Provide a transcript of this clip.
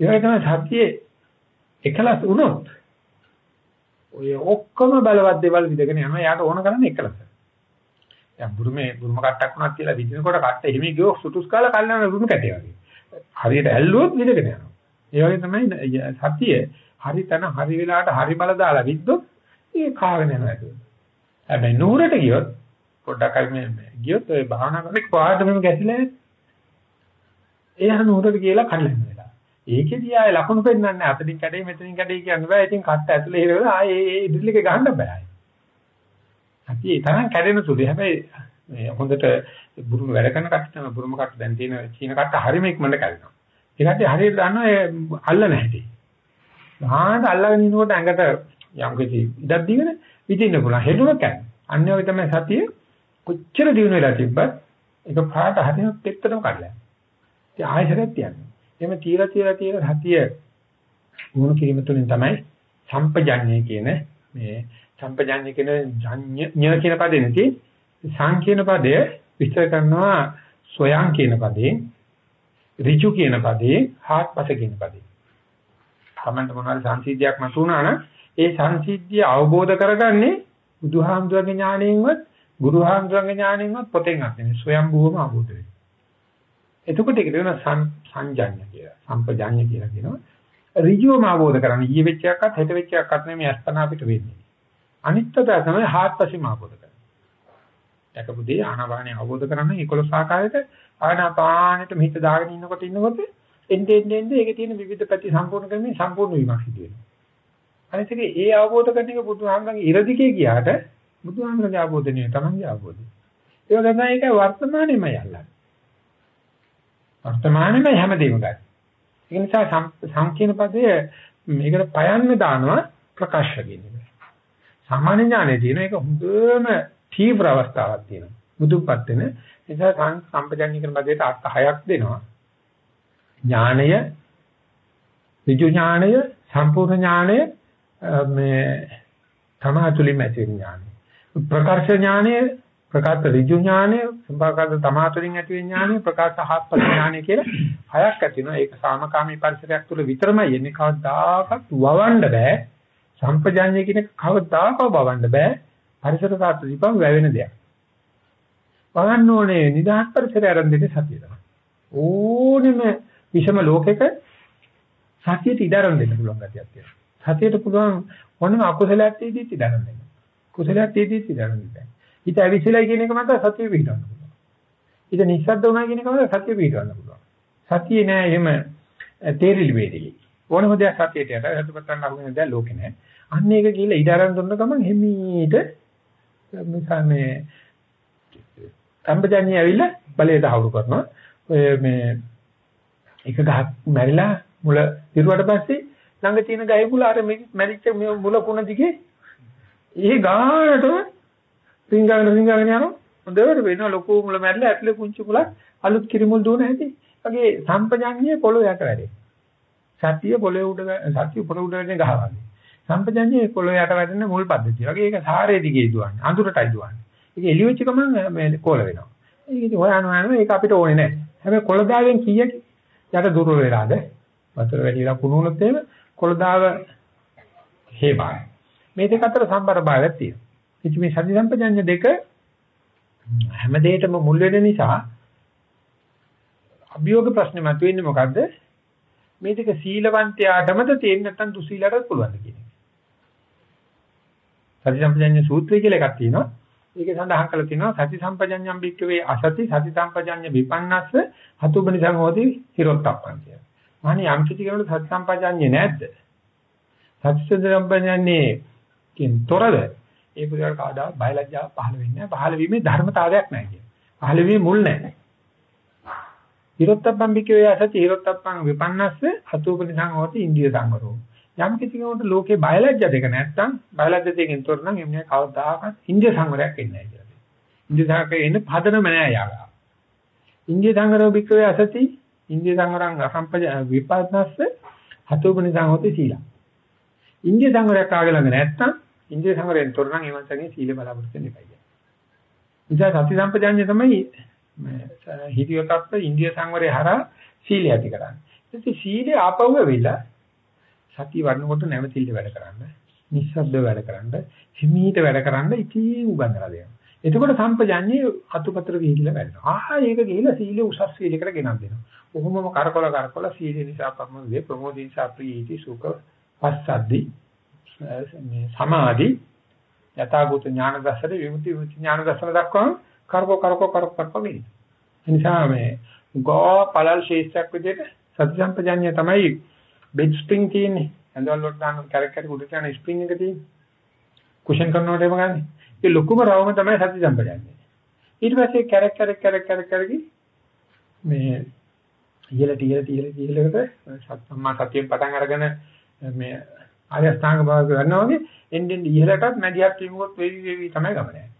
ඒ වගේ තමයි සතියේ එකලස් වුණොත් ඔය ඔක්කොම බලවත් දේවල් විදගෙන යනවා. යාට ඕන කරන්නේ එකලස. දැන් බුරුමේ බුරුම කට්ටක් වුණා කියලා විදිනකොට කට්ට එහෙම ගියෝ සුටුස් කාලා කල්ලාන බුරුම කැටේ වගේ. හරියට ඇල්ලුවොත් විදගෙන යනවා. ඒ වගේ තමයි සතිය හරි තැන හරි වෙලාවට හරි බල දාලා විද්දොත් ඒ කාගෙන යනවා ඒක. හැබැයි නూరుට ගියොත් පොඩ්ඩක් හරි මේ ගියොත් ඔය භාවනා කරන්නේ කොහාට මෙම ගැසිලා යන්නේ. ඒ යන නూరుට කියලා කඩලා වෙලා. ඒකෙදී ආයේ ලකුණු පෙන්නන්නේ අතකින් කැඩේ මෙතනින් කැඩේ කියන්න බෑ. ඉතින් කට්ට ඇතුලේ ඉරලා ආයේ ඒ ඉදිරිල එක ගහන්න බෑ. අපි ඒ තරම් කැඩෙන සුළු. හැබැයි මේ හොඳට බුරුම වැඩ කරන කට්ට තමයි බුරුම කට්ට දැන් තියෙන චීන කට්ට හරිම ඉක්මනට කැඩෙනවා. ඒ කට්ටිය හරියට දන්නවා ඒ අල්ල නැහැටි. මහාට අල්ලගෙන ඉනකොට ඇඟට යම් කිසි ඉඩක් දීගෙන විදින්න පුළුවන්. හෙළුව කැඩෙන. අන්න ඔය තමයි සතිය කොච්චර දිනු වෙලා තිබ්බත් ඒක පාට හරියට පෙත්තටම කඩලා. ඉතින් ආයෙසරක් තියන්නේ. එහෙම තියලා තියලා තියලා සතිය වුණු කිරීම තුළින් තමයි සම්පජඤ්ඤය කියන මේ සම්පජඤ්ඤය කියන ඥ කියන පදේ නැති සං කියන පදය විස්තර කරනවා සොයන් කියන පදේ ඍජු කියන පදේ හාත්පස කියන පදේ. තමන්ට මොනවාරි සංසිද්ධියක් මතුණා නම් ඒ සංසිද්ධිය අවබෝධ කරගන්නේ බුදුහාමුදුරගේ ඥාණයෙන්වත් ගුරුහාමුදුරගේ ඥාණයෙන්වත් පොතෙන් අත්නේ ස්වයං භූම අවබෝධ වෙනවා. එතකොට ඒක කියන සංජඤ්ඤ කියලා. සම්පජඤ්ඤ කියලා කියනවා. ඍජුවම අවබෝධ කරගන්න ඊයේ වෙච්ච එකක්වත් හෙට වෙච්ච එකක්වත් නෙමෙයි අස්පන අපිට වෙන්නේ. අනිත්‍යය තමයි හාත්පසින්ම අවබෝධ කරගන්න. යකපු දේ ආනාපානිය අවබෝධ කරගන්න 11 ආකාරයට ආනාපානෙට මෙහිත දාගෙන ඉන්නකොට ඉන්නකොට එන්නේ එන්නේ ඒකේ තියෙන විවිධ පැති සම්පූර්ණ කරමින් සම්පූර්ණ වීමක් සිදු වෙනවා. අනිත් එක ඒ අවබෝධ කරන එක බුදුහාමගේ ඉරදිකේ ගියාට බුදුහාමගේ අවබෝධ නෙවෙයි තමන්ගේ අවබෝධය. ඒ වගේ තමයි ඒක වර්තමානයේමයි අල්ලන්නේ. වර්තමානයේමයි හැමදේම ගන්න. ඒ නිසා සංකීර්ණ පදයේ මේකට පයන්න දානවා ප්‍රකාශ කියන්නේ. සාමාන්‍ය ඥානයේ තියෙන එක හොඳම තීව්‍ර අවස්ථාවක් තියෙනවා. බුදුපත් වෙන නිසා සම්පජන්‍ය කරන පදයට අර්ථ හයක් දෙනවා. ඥානය, විජු ඥානය, සම්පූර්ණ ඥානය මේ තමාතුලින් ඇති වෙන ඥානය. ප්‍රකාශ ඥානය, ප්‍රකාශ ඍජු ඥානය, සම්පාකත තමාතුලින් ඇති වෙන ඥානය, ප්‍රකාශ හත්පත් ඥානය කියලා හයක් ඇති වෙනවා. ඒක සාමකාමී පරිසරයක් තුළ විතරමයි එන්නේ. කවදාකවත් වවන්න බෑ. සම්පජාඤ්ඤය කියන කවදාකවත් වවන්න බෑ. පරිසර සාත්‍ය දීපම් වැවෙන දෙයක්. වවන්න ඕනේ නිදහස් පරිසරය ආරම්භ දෙන්නේ සතිය තමයි. ඕනෙම විෂම ලෝකෙක සතියට ඉඩරන් දෙන්න පුළුවන් ගතියක් තියෙනවා. සතියට පුළුවන් ඕනම අකුසලයක් තියෙද්දිත් ඉඩරන් දෙන්න. කුසලයක් තියෙද්දිත් ඉඩරන් දෙන්න. හිත ඇවිසිලා කියන එක මත සතිය පිටවන්න පුළුවන්. හිත නිස්සද්ද වුණා කියන එක මත සතිය පිටවන්න පුළුවන්. සතියේ නෑ එහෙම තේරිලි වේදිලි. ඕනම දෙයක් සතියට යට හදුපත්තන්න අහුවෙන දෙයක් ලෝකේ නෑ. අන්න ඒක ගිහලා ඉඩරන් දුන්න ගමන් හිමීට මේ සම්පජානිය ඇවිල්ලා බලයට හවුරු කරනවා. ඔය මේ එක ගහක් මැරිලා මුල පිරුවට පස්සේ ළඟ තියෙන ගහේ මුල අර මැරිච්ච මුල කුණ දිගේ ඒ ගානටම රිංගගෙන රිංගගෙන යනවා. හොඳට වෙනවා ලොකු මුල මැරිලා ඇතුලේ පුංචි මුලක් අලුත් කිරිමුල් දුවන හැටි. වගේ සම්පජඤ්ඤය පොළොව යට වැඩේ. සතිය පොළොව උඩ සතිය පොළොව උඩ වැඩේ ගහ වගේ සම්පජඤ්ඤය පොළොව යට වැඩෙන මුල් පද්ධතිය. වගේ ඒක සාරේ දිගේ දුවන්නේ අඳුරටයි දුවන්නේ. ඒක එළිය වෙච්ච ගමන් මේ කොළ වෙනවා. ඒක ඉතින් හොයන හොයන ඒක අපිට ඕනේ නැහැ. හැබැයි කොළදාවෙන් කීයක යට දුර වෙලාද? වතුර වැඩිලා කුණුනොත් එහෙම කොළදාව හේබාන මේ දෙක අතර සම්බර භාවයක් තියෙනවා. ඉතින් මේ සති සම්පජඤ්ඤ දෙක හැම දෙයකම මුල් වෙන නිසා අභියෝග ප්‍රශ්නේ මතුවෙන්නේ මොකද්ද මේ දෙක සීලවන්තයාටමද තියෙන්නේ නැත්නම් දුසීලටත් පුළුවන්ද කියන එක. සති සම්පජඤ්ඤ සූත්‍රය කියලා එකක් තියෙනවා. ඒකේ සඳහන් කරලා තියෙනවා සති සම්පජඤ්ඤම් බික්කවේ අසති සති සම්පජඤ්ඤ විපන්නස්ස හතුබනි සංහෝති හිරොත්තප්පන් කියලා. මහණි යම් කිසි කෙනෙකුට සති සම්පජඤ්ඤ නැද්ද? සති සම්පජඤ්ඤේ කින් තොරද? ඒ පුදුරට කාදා බයලජ්ජාව පහළ වෙන්නේ නැහැ. පහළ වීමේ ධර්මතාවයක් නැහැ කියන. පහළ වීමේ මුල් නැහැ. හිරොත්තප්පන් බික්කවේ අසති හිරොත්තප්පන් විපන්නස්ස හතුබනි සංහෝති ඉන්දිය සංවරෝ. යම් කිසි කෙනෙකුට ලෝකේ බයලජ්‍ය දෙක නැත්තම් බයලජ්‍ය දෙකෙන් තොර නම් එන්නේ කවදාකවත් ඉන්දිය සංවරයක් එන්නේ නැහැ කියලා. ඉන්දිය සංවරය එන්නේ පදනම නෑ යාගා. ඉන්දිය සංවරෝ බික්කවේ අසති ඉන්දිය සංවරං අසම්පජ විපස්සස්ස හතෝපනි සංහෝති සීල. ඉන්දිය සංවරයක් ආගේ ළඟ නැත්තම් ඉන්දිය සංවරයෙන් තොර නම් එවන්සගේ සීල බලාපොරොත්තු වෙන්න එපා. නිසා සති සම්පජාඤ්ඤය තමයි හිතියොතත් ඉන්දිය සංවරය හරහා සීලය ඇති කරන්නේ. ඉතින් සීලේ ආපහු වෙවිලා සතිය වඩනකොට නැවතිල්ල වැඩ කරන්න, නිස්සබ්ද වැඩ කරන්න, හිමීට වැඩ කරන්න ඉතින් උගන්වලා දෙනවා. එතකොට සම්පජඤ්ඤේ අතුපතර ගිහිල්ලා වැඩනවා. ආහා ඒක ගිහිල්ලා සීලේ උසස් සීලයකට ගෙනත් දෙනවා. කොහොමම කරකොල කරකොල සීල නිසා පරමෝදේ ප්‍රමෝදේ නිසා ප්‍රීති සුඛ පස්සද්දි මේ සමාධි යථාභූත ඥාන දර්ශන විමුක්ති විමුක්ති ඥාන දර්ශන දක්වාම කරකෝ කරකෝ කරකෝ කරකෝ වෙන්නේ. එනිසා මේ ගෝ පළල් ශේෂයක් විදිහට සති සම්පජඤ්ඤය තමයි බෙඩ් ස්ප්‍රින්ග් තියෙන්නේ. ඇඳවල වලට දාන කැරක් කැරක් උඩට යන ස්ප්‍රින්ග් එක තියෙන්නේ. කුෂන් කරනකොට එහෙම ගන්න. ඒ ලොකුම රවම තමයි සති සම්පජඤ්ඤය. ඊට පස්සේ කැරක් කැරක් කැරක් කැරක් කැරක් මේ ඉහළට ඉහළට ඉහළට ඉහළට සම්මා සතියෙන් පටන් අරගෙන මේ ආර්ය අෂ්ටාංග භාවය කරනවා වගේ එන්නේ ඉහළටත් මැදිහත් වීමකොත් වෙවි වෙවි තමයි ගමන යන්නේ.